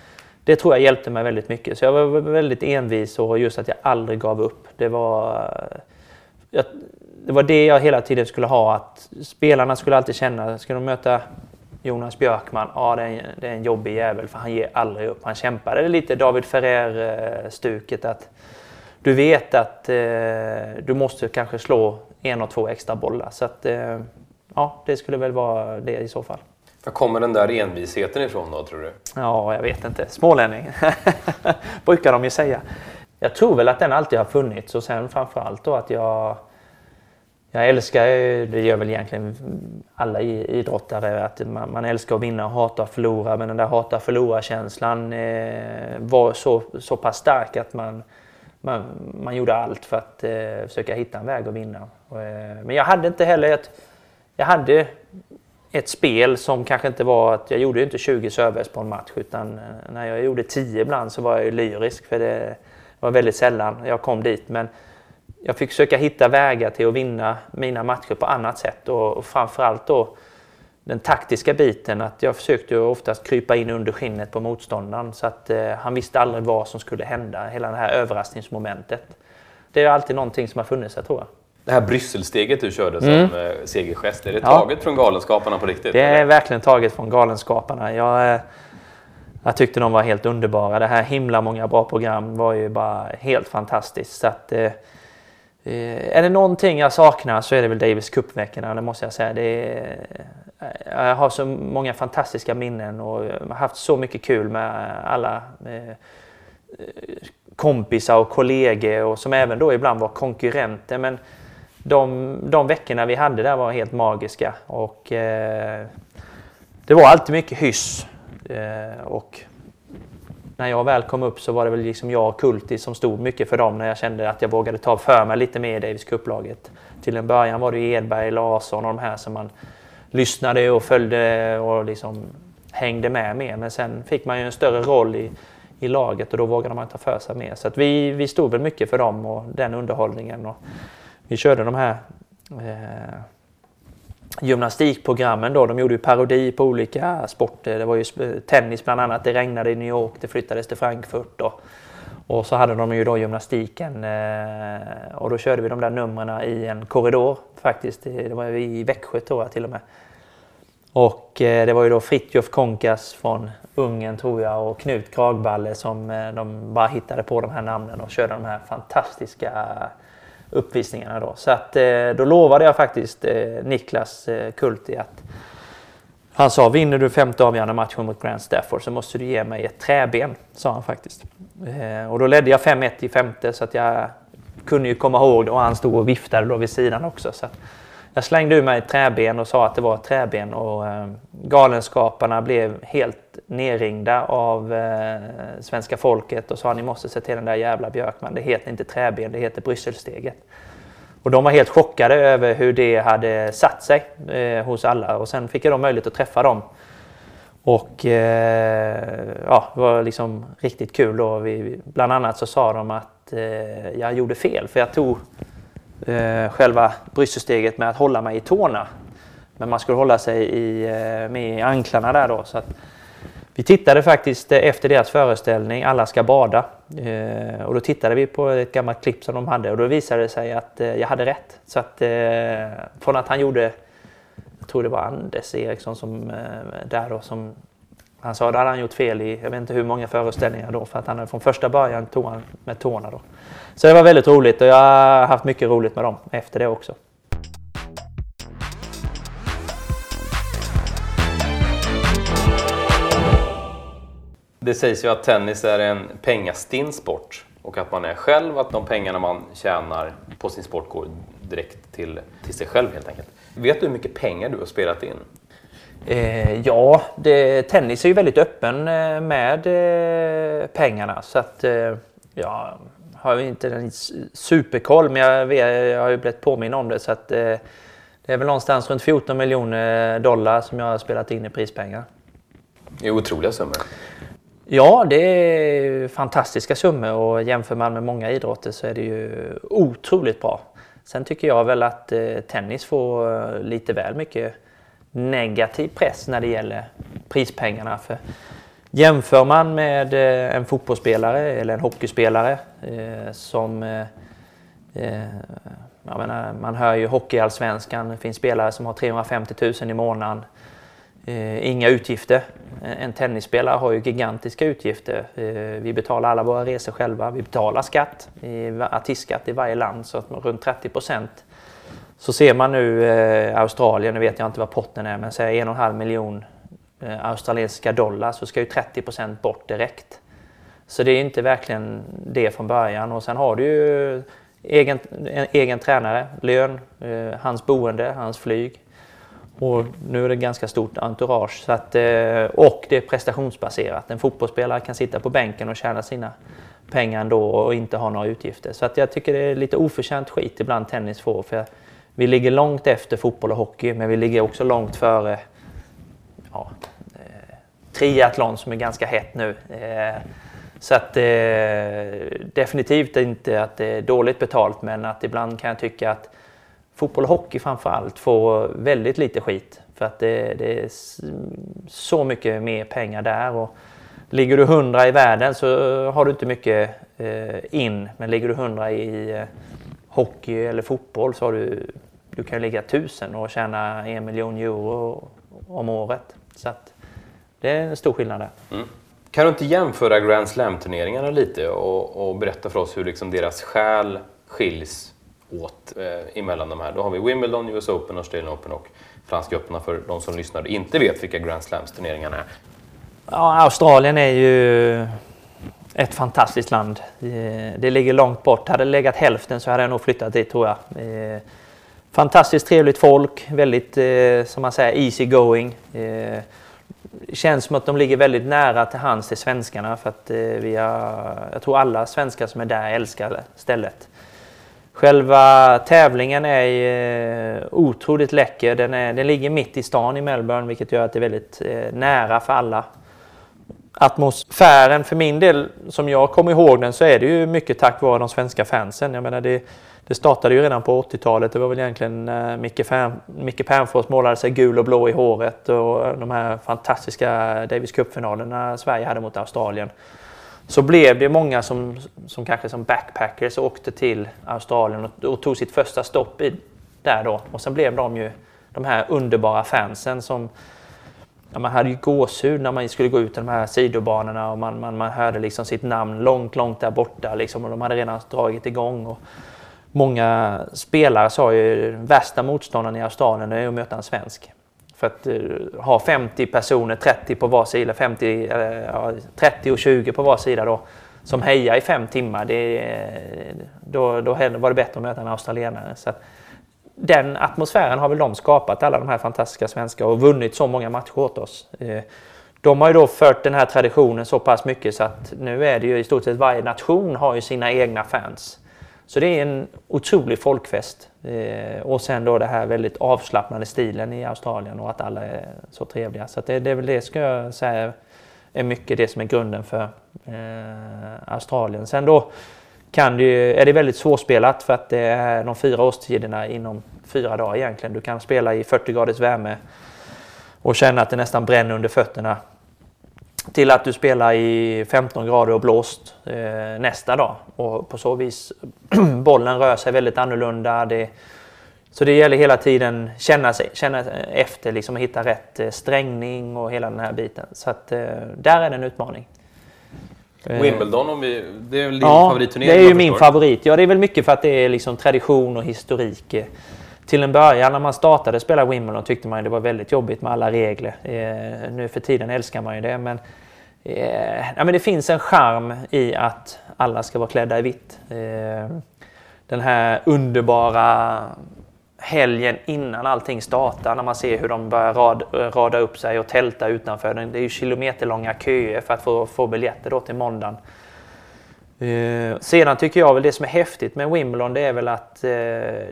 det tror jag hjälpte mig väldigt mycket. Så jag var väldigt envis och just att jag aldrig gav upp. Det var... Jag, det var det jag hela tiden skulle ha. Att spelarna skulle alltid känna, ska de möta Jonas Björkman, ja det är, en, det är en jobbig jävel för han ger aldrig upp. Han kämpade Det är lite David Ferrer-stuket eh, att du vet att eh, du måste kanske slå en och två extra bollar. Så att, eh, ja, det skulle väl vara det i så fall. Var kommer den där envisheten ifrån då, tror du? Ja, jag vet inte. Smålänning, brukar de ju säga. Jag tror väl att den alltid har funnits och sen framförallt då att jag jag älskar, det gör väl egentligen alla idrottare, att man, man älskar att vinna och hatar att förlora. Men den där hata förlora-känslan eh, var så, så pass stark att man, man, man gjorde allt för att eh, försöka hitta en väg att vinna. Eh, men jag hade inte heller ett, jag hade ett spel som kanske inte var att jag gjorde inte 20 servers på en match utan eh, när jag gjorde 10 ibland så var jag lyrisk för det var väldigt sällan jag kom dit. Men jag fick försöka hitta vägar till att vinna mina matcher på annat sätt och framförallt då den taktiska biten att jag försökte oftast krypa in under skinnet på motståndaren så att eh, han visste aldrig vad som skulle hända, hela det här överraskningsmomentet. Det är alltid någonting som har funnits här tror jag. Det här Brysselsteget du körde som mm. Eh, segergest, är det ja. taget från Galenskaparna på riktigt? Det är eller? verkligen taget från Galenskaparna. Jag, eh, jag tyckte de var helt underbara. Det här himla många bra program var ju bara helt fantastiskt. Så att, eh, Eh, är det någonting jag saknar så är det väl Davis Cup-veckorna, det måste jag säga. Det är, jag har så många fantastiska minnen och har haft så mycket kul med alla eh, kompisar och kollegor och som även då ibland var konkurrenter. Men de, de veckorna vi hade där var helt magiska och eh, det var alltid mycket hyss. Eh, och när jag väl kom upp så var det väl liksom jag och Kulti som stod mycket för dem när jag kände att jag vågade ta för mig lite mer i Davis Cup-laget. Till en början var det Edberg, Larsson och de här som man lyssnade och följde och liksom hängde med mer. Men sen fick man ju en större roll i, i laget och då vågade man ta för sig mer. Så att vi, vi stod väl mycket för dem och den underhållningen. Och vi körde de här eh, gymnastikprogrammen då. De gjorde ju parodi på olika sporter. Det var ju tennis bland annat. Det regnade i New York, det flyttades till Frankfurt. Och, och så hade de ju då gymnastiken eh, och då körde vi de där numren i en korridor faktiskt. Det var i Växjö tror jag till och med. Och eh, det var ju då Fritjof Konkas från Ungern tror jag och Knut Kragballe som eh, de bara hittade på de här namnen och körde de här fantastiska uppvisningarna då. Så att eh, då lovade jag faktiskt eh, Niklas eh, Kulti att han sa vinner du femte avgörande matchen mot Grand Stafford så måste du ge mig ett träben, sa han faktiskt. Eh, och då ledde jag 5-1 i femte så att jag kunde ju komma ihåg det och han stod och viftade då vid sidan också. Så jag slängde ur mig ett träben och sa att det var ett träben och eh, Galenskaparna blev helt nerringda av eh, svenska folket och sa ni måste se till den där jävla Björkman. Det heter inte träben, det heter Brysselsteget. Och de var helt chockade över hur det hade satt sig eh, hos alla och sen fick jag då möjlighet att träffa dem. Och eh, ja, det var liksom riktigt kul då. Vi, bland annat så sa de att eh, jag gjorde fel för jag tog eh, själva brysselsteget med att hålla mig i tårna. Men man skulle hålla sig i, eh, med i anklarna där då. Så att vi tittade faktiskt efter deras föreställning, Alla ska bada. Eh, och då tittade vi på ett gammalt klipp som de hade och då visade det sig att eh, jag hade rätt. Så att eh, från att han gjorde, jag tror det var Anders Eriksson som eh, där då som han sa att hade han gjort fel i, jag vet inte hur många föreställningar då, för att han från första början tog han med tårna då. Så det var väldigt roligt och jag har haft mycket roligt med dem efter det också. Det sägs ju att tennis är en pengastinn sport och att man är själv, att de pengarna man tjänar på sin sport går direkt till, till sig själv helt enkelt. Vet du hur mycket pengar du har spelat in? Eh, ja, det, tennis är ju väldigt öppen eh, med eh, pengarna så att eh, jag har ju inte en superkoll men jag, vet, jag har ju blivit påminn om det så att eh, det är väl någonstans runt 14 miljoner dollar som jag har spelat in i prispengar. Det är otroliga summor. Ja, det är fantastiska summor och jämför man med många idrotter så är det ju otroligt bra. Sen tycker jag väl att eh, tennis får eh, lite väl mycket negativ press när det gäller prispengarna. För jämför man med eh, en fotbollsspelare eller en hockeyspelare eh, som eh, jag menar, man hör ju hockeyallsvenskan, det finns spelare som har 350 000 i månaden Eh, inga utgifter. Eh, en tennisspelare har ju gigantiska utgifter. Eh, vi betalar alla våra resor själva. Vi betalar skatt, artistskatt i varje land, så att runt 30 procent. Så ser man nu eh, Australien, nu vet jag inte vad potten är, men säg en och en halv miljon eh, australiensiska dollar så ska ju 30 procent bort direkt. Så det är inte verkligen det från början. Och sen har du ju egen, en egen tränare, lön, eh, hans boende, hans flyg. Och nu är det ganska stort entourage. Så att, eh, och det är prestationsbaserat. En fotbollsspelare kan sitta på bänken och tjäna sina pengar ändå och inte ha några utgifter. Så att jag tycker det är lite oförtjänt skit ibland tennis får. För vi ligger långt efter fotboll och hockey men vi ligger också långt före ja, eh, triathlon som är ganska hett nu. Eh, så att eh, definitivt inte att det är dåligt betalt men att ibland kan jag tycka att fotboll och hockey framför allt får väldigt lite skit. För att det, det, är så mycket mer pengar där. Och ligger du 100 i världen så har du inte mycket eh, in. Men ligger du 100 i eh, hockey eller fotboll så har du, du kan ligga 1000 och tjäna en miljon euro om året. Så att det är en stor skillnad där. Mm. Kan du inte jämföra Grand Slam-turneringarna lite och, och, berätta för oss hur liksom deras själ skiljs åt eh, emellan de här. Då har vi Wimbledon, US Open, Australian Open och Franska öppna för de som lyssnar och inte vet vilka Grand Slams-turneringarna är. Ja, Australien är ju ett fantastiskt land. Eh, det ligger långt bort. Hade det legat hälften så hade jag nog flyttat dit tror jag. Eh, fantastiskt trevligt folk, väldigt eh, som man säger easy going. Känns som att de ligger väldigt nära till hands till svenskarna för att vi har, jag tror alla svenskar som är där älskar stället. Själva tävlingen är eh, otroligt läcker. Den, är, den ligger mitt i stan i Melbourne vilket gör att det är väldigt eh, nära för alla. Atmosfären för min del, som jag kommer ihåg den, så är det ju mycket tack vare de svenska fansen. Jag menar det, det startade ju redan på 80-talet. Det var väl egentligen när Micke, Micke Pernfors målade sig gul och blå i håret och de här fantastiska Davis Cup-finalerna Sverige hade mot Australien så blev det många som, som kanske som backpackers åkte till Australien och, och tog sitt första stopp i, där då. Och sen blev de ju de här underbara fansen som ja, man hade ju gåshud när man skulle gå ut i de här sidobanorna och man, man, man hörde liksom sitt namn långt, långt där borta liksom, och de hade redan dragit igång. Och många spelare sa ju värsta motståndaren i Australien är att möta en svensk. För att uh, ha 50 personer, 30 på var sida, 50, uh, 30 och 20 på var sida då, som hejar i fem timmar, det, då, då var det bättre att möta en australienare. Så att, den atmosfären har väl de skapat, alla de här fantastiska svenska och vunnit så många matcher åt oss. Uh, de har ju då fört den här traditionen så pass mycket så att nu är det ju i stort sett varje nation har ju sina egna fans. Så det är en otrolig folkfest. Eh, och sen då det här väldigt avslappnade stilen i Australien och att alla är så trevliga. Så det, det är väl det ska jag säga är mycket det som är grunden för eh, Australien. Sen då kan det, är det väldigt svårspelat för att det är de fyra årstiderna inom fyra dagar egentligen. Du kan spela i 40 graders värme och känna att det nästan bränner under fötterna. Till att du spelar i 15 grader och blåst eh, nästa dag. Och på så vis, bollen rör sig väldigt annorlunda. Det, så det gäller hela tiden känna, sig, känna efter, liksom, hitta rätt eh, strängning och hela den här biten. Så att, eh, där är det en utmaning. Eh, Wimbledon, om vi, det är väl din ja, favoritturnering? det är ju min favorit. Ja, det är väl mycket för att det är liksom tradition och historik. Till en början när man startade spela Wimbledon tyckte man det var väldigt jobbigt med alla regler. Eh, nu för tiden älskar man ju det. Men, eh, ja, men det finns en charm i att alla ska vara klädda i vitt. Eh, den här underbara helgen innan allting startar när man ser hur de börjar rad, rada upp sig och tälta utanför. Det är ju kilometerlånga köer för att få, få biljetter då till måndagen. Eh, sedan tycker jag väl det som är häftigt med Wimbledon det är väl att eh,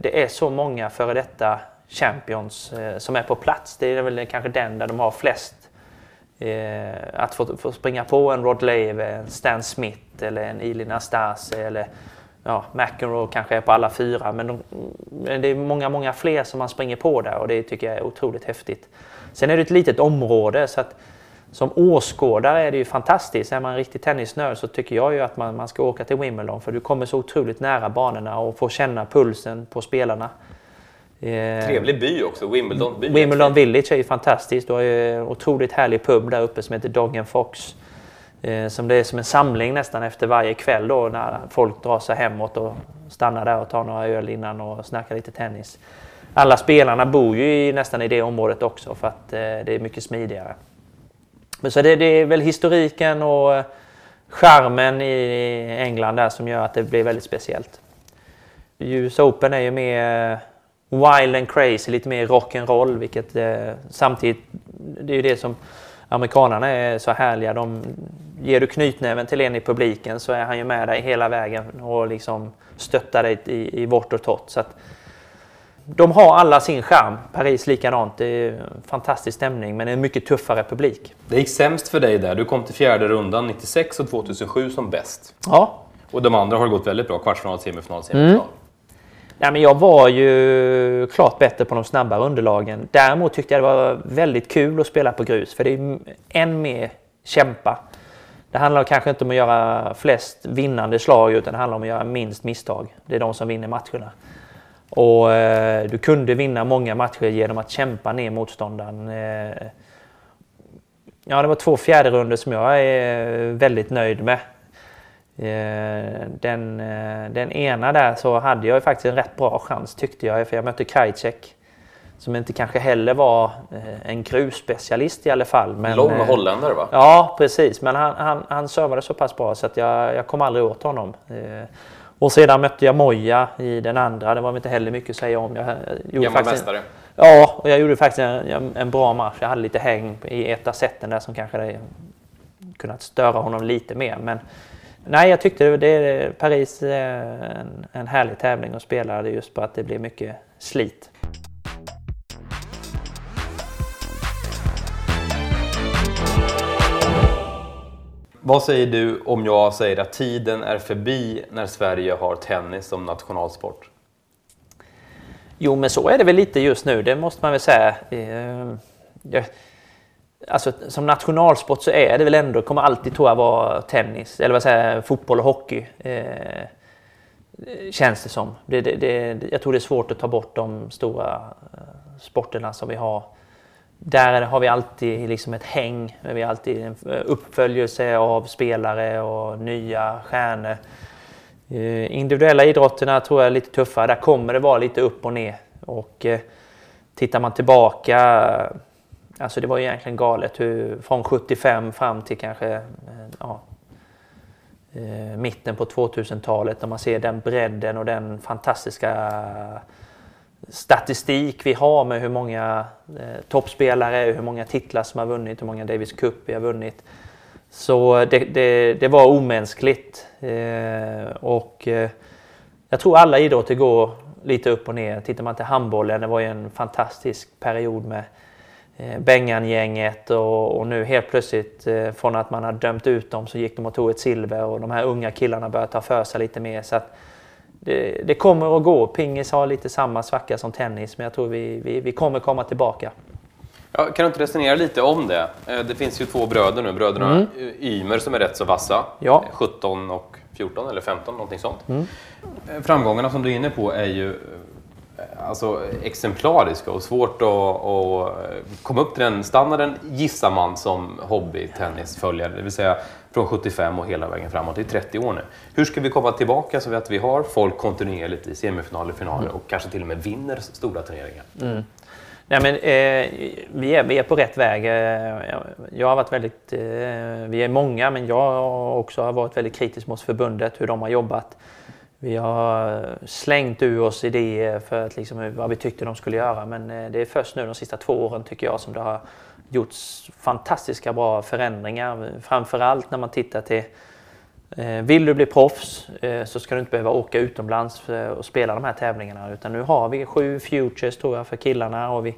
det är så många före detta champions eh, som är på plats. Det är väl kanske den där de har flest. Eh, att få, få, springa på en Rod Laver, en Stan Smith eller en Elin Astase eller ja, McEnroe kanske är på alla fyra, men, de, det är många, många fler som man springer på där och det tycker jag är otroligt häftigt. Sen är det ett litet område så att som åskådare är det ju fantastiskt. Är man en riktig tennisnörd så tycker jag ju att man, man ska åka till Wimbledon för du kommer så otroligt nära banorna och får känna pulsen på spelarna. Eh, Trevlig by också, Wimbledon. By Wimbledon Village är ju fantastiskt. Du har ju en otroligt härlig pub där uppe som heter Dog and Fox. Eh, som det är som en samling nästan efter varje kväll då när folk drar sig hemåt och stannar där och tar några öl innan och snackar lite tennis. Alla spelarna bor ju nästan i det området också för att eh, det är mycket smidigare. Men så det, det är väl historiken och eh, charmen i England där som gör att det blir väldigt speciellt. US Open är ju mer eh, wild and crazy, lite mer rock'n'roll vilket eh, samtidigt, det är ju det som amerikanarna är så härliga. De, ger du knytnäven till en i publiken så är han ju med dig hela vägen och liksom stöttar dig i, i vårt och torrt. Så att, de har alla sin charm. Paris likadant. Det är en fantastisk stämning men en mycket tuffare publik. Det gick sämst för dig där. Du kom till fjärde rundan 96 och 2007 som bäst. Ja. Och de andra har gått väldigt bra. Kvartsfinal, semifinal, semifinal. Mm. Ja, men jag var ju klart bättre på de snabbare underlagen. Däremot tyckte jag det var väldigt kul att spela på grus för det är än mer kämpa. Det handlar kanske inte om att göra flest vinnande slag utan det handlar om att göra minst misstag. Det är de som vinner matcherna. Och eh, du kunde vinna många matcher genom att kämpa ner motståndaren. Eh, ja, det var två fjärde som jag är väldigt nöjd med. Eh, den, eh, den ena där så hade jag faktiskt en rätt bra chans tyckte jag, för jag mötte Krajcek. Som inte kanske heller var eh, en grusspecialist i alla fall. Men, Lång holländare va? Ja, precis. Men han, han, han servade så pass bra så att jag, jag kom aldrig åt honom. Och sedan mötte jag Moja i den andra. Det var inte heller mycket att säga om. Jag gjorde Gamla mästare. Ja, och jag gjorde faktiskt en, en, bra match. Jag hade lite häng i ett av sätten där som kanske hade kunnat störa honom lite mer. Men Nej, jag tyckte det, Paris är en, en härlig tävling att spela just på att det blir mycket slit. Vad säger du om jag säger att tiden är förbi när Sverige har tennis som nationalsport? Jo, men så är det väl lite just nu, det måste man väl säga. Eh, alltså, som nationalsport så är det väl ändå, kommer alltid tror jag vara tennis, eller vad säger fotboll och hockey. Eh, känns det som. Det, det, det, jag tror det är svårt att ta bort de stora eh, sporterna som vi har. Där har vi alltid liksom ett häng, vi har alltid en eh, uppföljelse av spelare och nya stjärnor. Eh, individuella idrotterna tror jag är lite tuffare, där kommer det vara lite upp och ner. Och eh, tittar man tillbaka eh, Alltså det var egentligen galet hur från 75 fram till kanske eh, ja, eh, mitten på 2000-talet när man ser den bredden och den fantastiska statistik vi har med hur många eh, toppspelare, hur många titlar som har vunnit, hur många Davis Cup vi har vunnit. Så det, det, det var omänskligt. Eh, och eh, jag tror alla idrotter går lite upp och ner. Tittar man till handbollen, det var ju en fantastisk period med eh, Bengan-gänget och, och, nu helt plötsligt eh, från att man har dömt ut dem så gick de och tog ett silver och de här unga killarna börjar ta för sig lite mer. Så det, det, kommer att gå. Pingis har lite samma svacka som tennis men jag tror vi, vi, vi kommer komma tillbaka. Ja, kan du inte resonera lite om det? Eh, det finns ju två bröder nu, bröderna mm. Ymer som är rätt så vassa. Ja. 17 och 14 eller 15, någonting sånt. Mm. Framgångarna som du är inne på är ju Eh, alltså, exemplariska och svårt att, att eh, komma upp till den standarden gissar man som hobbytennisföljare. Det vill säga från 75 och hela vägen framåt. Det är 30 år nu. Hur ska vi komma tillbaka så att vi har folk kontinuerligt i semifinaler, finaler och kanske till och med vinner stora turneringar? Mm. Nej, men, eh, vi, är, vi är på rätt väg. Eh, jag har varit väldigt, eh, vi är många, men jag har också varit väldigt kritisk mot förbundet, hur de har jobbat. Vi har eh, slängt ur oss idéer för att liksom, vad vi tyckte de skulle göra, men eh, det är först nu de sista två åren tycker jag som det har gjorts fantastiska bra förändringar. Framförallt när man tittar till eh, vill du bli proffs så ska du inte behöva åka utomlands och spela de här tävlingarna utan nu har vi sju futures tror jag för killarna och vi,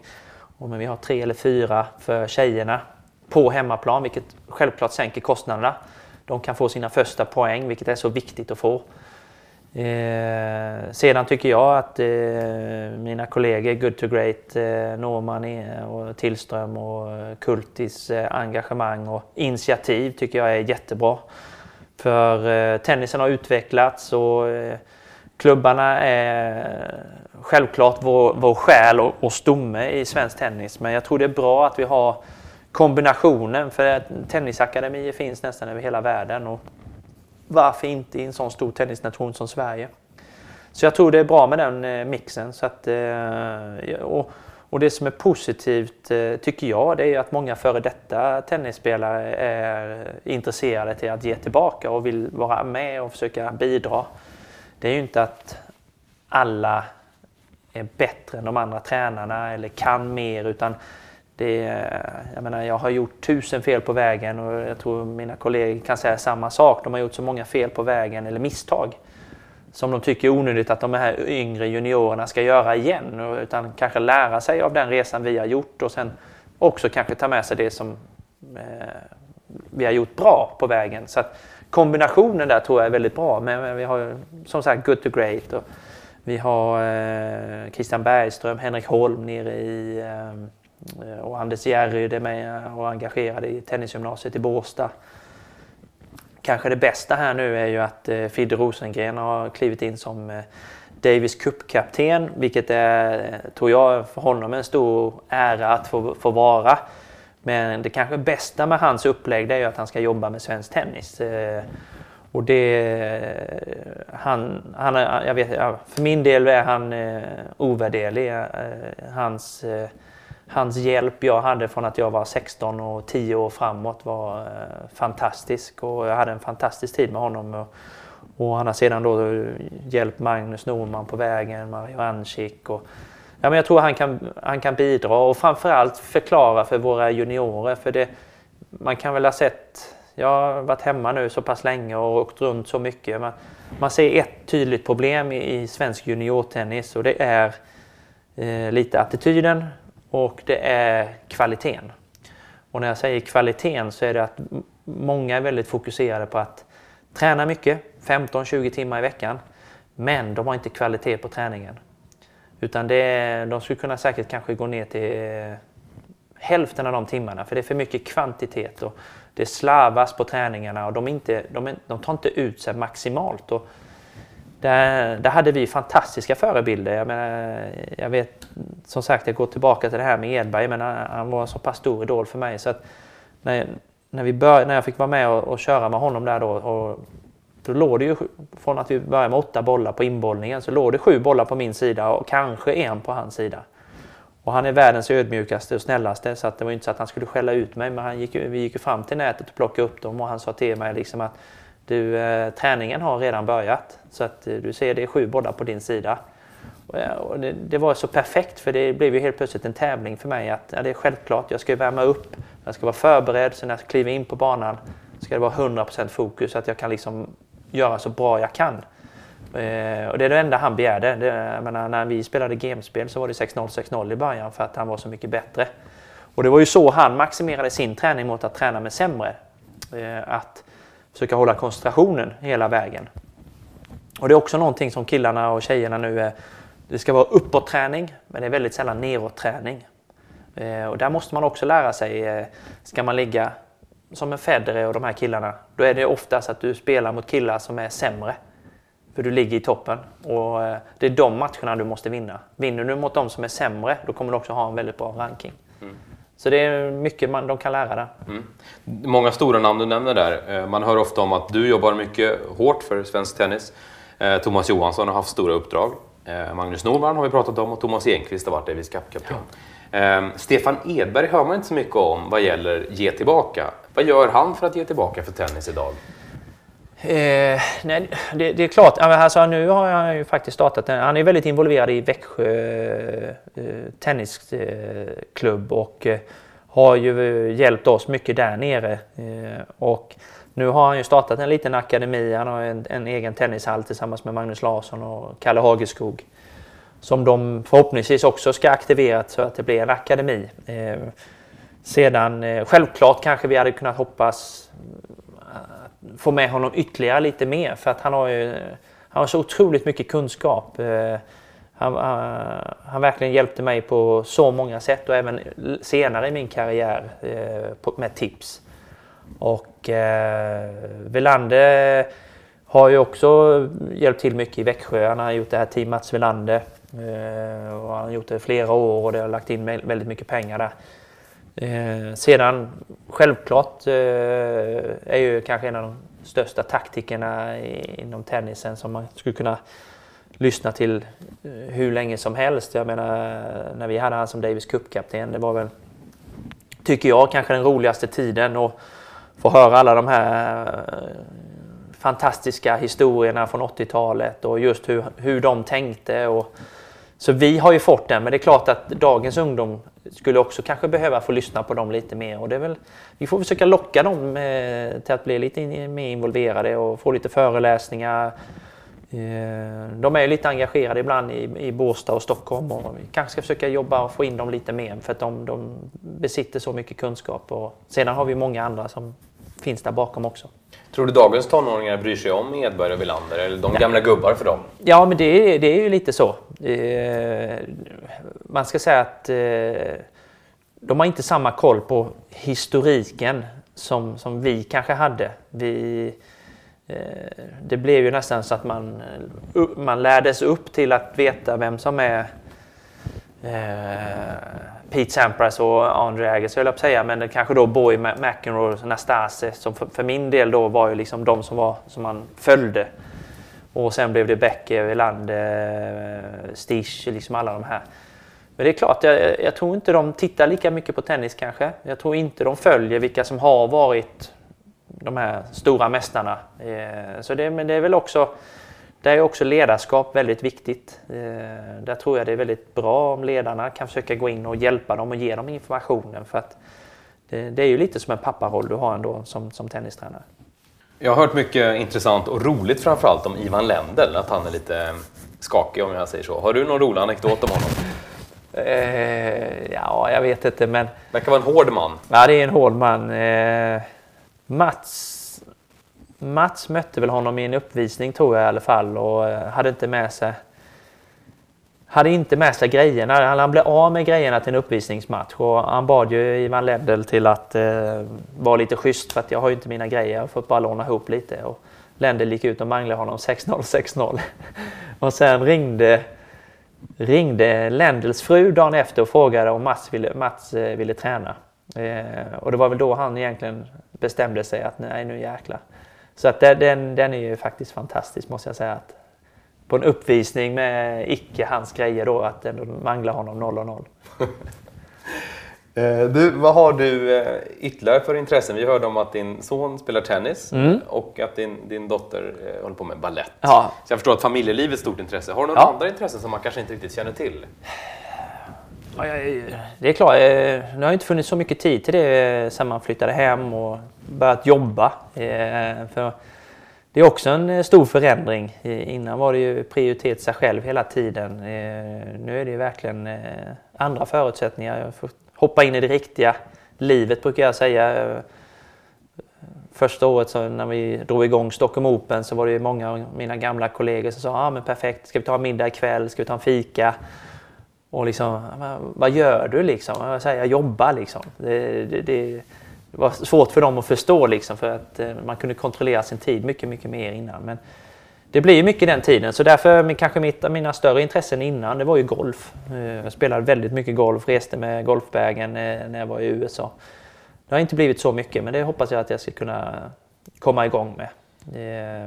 och vi har tre eller fyra för tjejerna på hemmaplan vilket självklart sänker kostnaderna. De kan få sina första poäng vilket är så viktigt att få. Eh, sedan tycker jag att eh, mina kollegor Good to Great, eh, Norman eh, och Tillström och eh, Kultis eh, engagemang och initiativ tycker jag är jättebra. För eh, tennisen har utvecklats och eh, klubbarna är eh, självklart vår, vår själ och, och stomme i svensk tennis. Men jag tror det är bra att vi har kombinationen för tennisakademier finns nästan över hela världen. Och varför inte i en sån stor tennisnation som Sverige? Så jag tror det är bra med den eh, mixen. Så att, eh, och, och det som är positivt eh, tycker jag det är att många före detta tennisspelare är intresserade till att ge tillbaka och vill vara med och försöka bidra. Det är ju inte att alla är bättre än de andra tränarna eller kan mer utan det, jag, menar, jag har gjort tusen fel på vägen och jag tror mina kollegor kan säga samma sak. De har gjort så många fel på vägen, eller misstag, som de tycker är onödigt att de här yngre juniorerna ska göra igen. Utan kanske lära sig av den resan vi har gjort och sen också kanske ta med sig det som eh, vi har gjort bra på vägen. Så kombinationen där tror jag är väldigt bra. Men vi har som sagt Good to Great och vi har eh, Christian Bergström, Henrik Holm nere i Eh, Eh, och Anders Järryd är med eh, och engagerad i tennisgymnasiet i Båstad. Kanske det bästa här nu är ju att eh, Fidde Rosengren har klivit in som Davis Cup-kapten, vilket är, tror jag, för honom en stor ära att få, få vara. Men det kanske bästa med hans upplägg det är ju att han ska jobba med svensk tennis. Och det, han, han, jag vet, för min del är han ovärderlig. Hans hans hjälp jag hade från att jag var 16 och 10 år framåt var eh, fantastisk och jag hade en fantastisk tid med honom. Och, och han har sedan då hjälpt Magnus Norman på vägen, Mario Ancik och ja, men jag tror han kan, han kan bidra och framförallt förklara för våra juniorer. För det, man kan väl ha sett, jag har varit hemma nu så pass länge och åkt runt så mycket. Man, man ser ett tydligt problem i, i svensk juniortennis och det är eh, lite attityden och det är kvaliteten. Och när jag säger kvaliteten så är det att många är väldigt fokuserade på att träna mycket, 15-20 timmar i veckan, men de har inte kvalitet på träningen. Utan det, de skulle kunna säkert kanske gå ner till eh, hälften av de timmarna för det är för mycket kvantitet och det slarvas på träningarna och de, inte, de, de tar inte ut sig maximalt. Och där, där hade vi fantastiska förebilder. Jag, menar, jag vet som sagt, jag går tillbaka till det här med Edberg, men han var en så pass stor idol för mig. Så att när, när, vi bör, när jag fick vara med och, och köra med honom där då, och, då låg det ju, från att vi började med åtta bollar på inbollningen, så låg det sju bollar på min sida och kanske en på hans sida. Och han är världens ödmjukaste och snällaste så att det var inte så att han skulle skälla ut mig men han gick, vi gick ju fram till nätet och plockade upp dem och han sa till mig liksom att du, eh, träningen har redan börjat så att eh, du ser det är sju bollar på din sida. Eh, och det, det, var så perfekt för det blev ju helt plötsligt en tävling för mig att ja, det är självklart, jag ska värma upp, jag ska vara förberedd, så när jag kliver in på banan ska det vara 100% fokus så att jag kan liksom göra så bra jag kan. Eh, och det är det enda han begärde. Det, menar, när vi spelade gamespel så var det 6-0, 6-0 i början för att han var så mycket bättre. Och det var ju så han maximerade sin träning mot att träna med sämre. Eh, att försöka hålla koncentrationen hela vägen. Och det är också någonting som killarna och tjejerna nu är. Det ska vara uppåtträning, men det är väldigt sällan nedåtträning. Eh, och där måste man också lära sig. Eh, ska man ligga som en Federer och de här killarna, då är det oftast att du spelar mot killar som är sämre. För du ligger i toppen och eh, det är de matcherna du måste vinna. Vinner du mot de som är sämre, då kommer du också ha en väldigt bra ranking. Mm. Så det är mycket man, de kan lära där. Mm. Många stora namn du nämner där. Man hör ofta om att du jobbar mycket hårt för svensk tennis. Thomas Johansson har haft stora uppdrag. Magnus Norman har vi pratat om och Thomas Enqvist har varit Davis Cup-kapten. Ja. Eh, Stefan Edberg hör man inte så mycket om vad gäller ge tillbaka. Vad gör han för att ge tillbaka för tennis idag? Eh, nej, det, det, är klart, alltså, nu har han ju faktiskt startat, han är väldigt involverad i Växjö eh, tennisklubb och eh, har ju eh, hjälpt oss mycket där nere. Eh, och nu har han ju startat en liten akademi, han har en, en egen tennishall tillsammans med Magnus Larsson och Kalle Hageskog som de förhoppningsvis också ska aktivera så att det blir en akademi. Eh, sedan eh, självklart kanske vi hade kunnat hoppas Eh, få med honom ytterligare lite mer för att han har ju han har så otroligt mycket kunskap. Eh, han, eh, han, verkligen hjälpte mig på så många sätt och även senare i min karriär med tips. Och eh, har ju också hjälpt till mycket i Växjö. Han har gjort det här Team Mats Velande. Eh, och han har gjort det i flera år och det har lagt in väldigt mycket pengar där. Eh, sedan självklart eh, är ju kanske en av de största taktikerna inom tennisen som man skulle kunna lyssna till eh, hur länge som helst. Jag menar när vi hade han som Davis Cup-kapten, det var väl, tycker jag, kanske den roligaste tiden att få höra alla de här eh, fantastiska historierna från 80-talet och just hur, hur de tänkte. Och, så vi har ju fått den, men det är klart att dagens ungdom skulle också kanske behöva få lyssna på dem lite mer. Och det är väl, vi får försöka locka dem eh, till att bli lite mer involverade och få lite föreläsningar. Eh, de är ju lite engagerade ibland i, i Båstad och Stockholm och vi kanske ska försöka jobba och få in dem lite mer för att de, de besitter så mycket kunskap. Och sedan har vi många andra som finns där bakom också. Tror du dagens tonåringar bryr sig om Edberg och Wilander eller de gamla gubbar för dem? Ja, men det är, det är ju lite så. Eh, man ska säga att eh, de har inte samma koll på historiken som, som vi kanske hade. Vi, eh, det blev ju nästan så att man, man lärdes upp till att veta vem som är eh, Pete Sampras och Andre Agassi höll jag på att säga, men kanske då Boy McEnroe och Nastase som för, för, min del då var ju liksom de som, var, som man följde. Och sen blev det Becker, Welander, eh, Stich, liksom alla de här. Men det är klart, jag, jag, tror inte de tittar lika mycket på tennis kanske. Jag tror inte de följer vilka som har varit de här stora mästarna. Eh, så det, men det är väl också där är också ledarskap väldigt viktigt. Eh, där tror jag det är väldigt bra om ledarna kan försöka gå in och hjälpa dem och ge dem informationen. För att det, det är ju lite som en papparoll du har ändå som, som tennistränare. Jag har hört mycket intressant och roligt framförallt om Ivan Lendl, att han är lite skakig om jag säger så. Har du någon rolig anekdot om honom? eh, ja, jag vet inte men... Verkar vara en hård man. Ja, det är en hård man. Eh, Mats Mats mötte väl honom i en uppvisning tror jag i alla fall och eh, hade inte med sig hade inte med sig grejerna. Han blev av med grejerna till en uppvisningsmatch och han bad ju Ivan Lendl till att eh, vara lite schysst för att jag har ju inte mina grejer. Jag har fått bara låna ihop lite. Och Lendl gick ut och manglade honom 6-0, 6-0. och sen ringde, ringde Lendls fru dagen efter och frågade om Mats ville, Mats eh, ville träna. Eh, och det var väl då han egentligen bestämde sig att nej nu jäklar. Så att den, den är ju faktiskt fantastisk måste jag säga. Att på en uppvisning med icke hans grejer då, att ändå mangla honom 0 och 0. Eh, du, vad har du eh, ytterligare för intressen? Vi hörde om att din son spelar tennis mm. och att din, din dotter eh, håller på med ballett. Ja. Så jag förstår att familjelivet är ett stort intresse. Har du några ja. andra intressen som man kanske inte riktigt känner till? Det är klart, det har inte funnits så mycket tid till det sen man flyttade hem och börjat jobba. Eh, för det är också en eh, stor förändring. Eh, innan var det ju prioritet sig själv hela tiden. Nu är det ju verkligen andra förutsättningar. Jag får hoppa in i det riktiga livet brukar jag säga. Första året så när vi drog igång Stockholm Open så var det ju många av mina gamla kollegor som sa ah, men perfekt, ska vi ta en middag ikväll, ska vi ta en fika? Och liksom, ah, vad gör du liksom? Jag, säger, jag jobbar liksom. Det, det, det, det var svårt för dem att förstå liksom för att eh, man kunde kontrollera sin tid mycket, mycket mer innan. Men det blir mycket den tiden så därför kanske mitt, mina större intressen innan det var ju golf. Eh, jag spelade väldigt mycket golf, reste med golfbägen eh, när jag var i USA. Det har inte blivit så mycket men det hoppas jag att jag ska kunna komma igång med.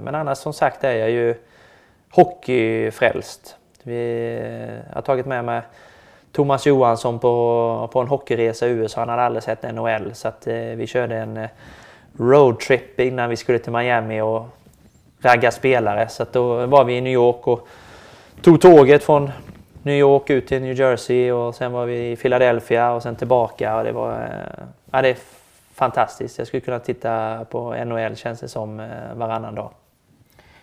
Men annars som sagt är jag ju hockeyfrälst. Vi har tagit med mig Thomas Johansson på, på en hockeyresa i USA. Han hade aldrig sett NHL så att, eh, vi körde en eh, roadtrip innan vi skulle till Miami och ragga spelare. Så att då var vi i New York och tog tåget från New York ut till New Jersey och sen var vi i Philadelphia och sen tillbaka. Och det var eh, ja, det är fantastiskt. Jag skulle kunna titta på NHL känns det som eh, varannan dag.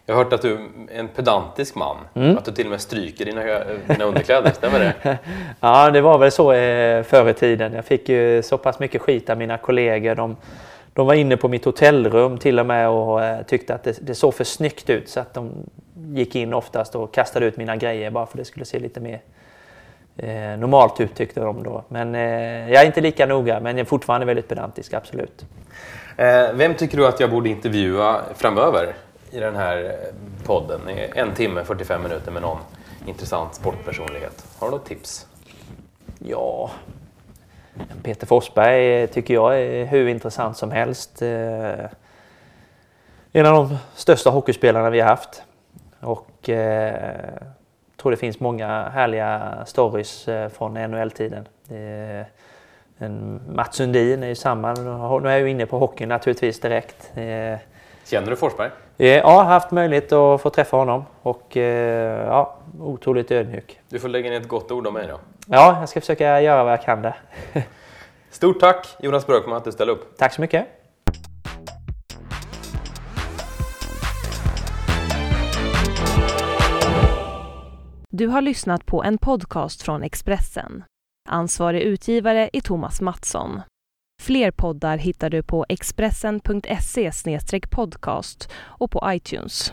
Jag har hört att du är en pedantisk man. Mm. Att du till och med stryker dina, dina underkläder, stämmer det? ja, det var väl så eh, förr i tiden. Jag fick ju så pass mycket skit av mina kollegor. De, de var inne på mitt hotellrum till och med och eh, tyckte att det, det såg för snyggt ut så att de gick in oftast och kastade ut mina grejer bara för att det skulle se lite mer eh, normalt ut tyckte de då. Men eh, jag är inte lika noga men jag är fortfarande väldigt pedantisk, absolut. Vem tycker du att jag borde intervjua framöver? I den här podden. En timme, 45 minuter med någon intressant sportpersonlighet. Har du något tips? Ja, Peter Forsberg tycker jag är hur intressant som helst. Eh, en av de största hockeyspelarna vi har haft. Och eh, tror det finns många härliga stories eh, från NHL-tiden. Mats Sundin är ju samma. Nu är jag ju inne på hockey naturligtvis direkt. Känner du Forsberg? Ja, jag har haft möjlighet att få träffa honom och eh, ja, otroligt ödmjuk. Du får lägga ner ett gott ord om mig då. Ja, jag ska försöka göra vad jag kan där. Stort tack Jonas Björkman att du ställde upp. Tack så mycket. Du har lyssnat på en podcast från Expressen. Ansvarig utgivare är Thomas Mattsson. Fler poddar hittar du på expressen.se podcast och på iTunes.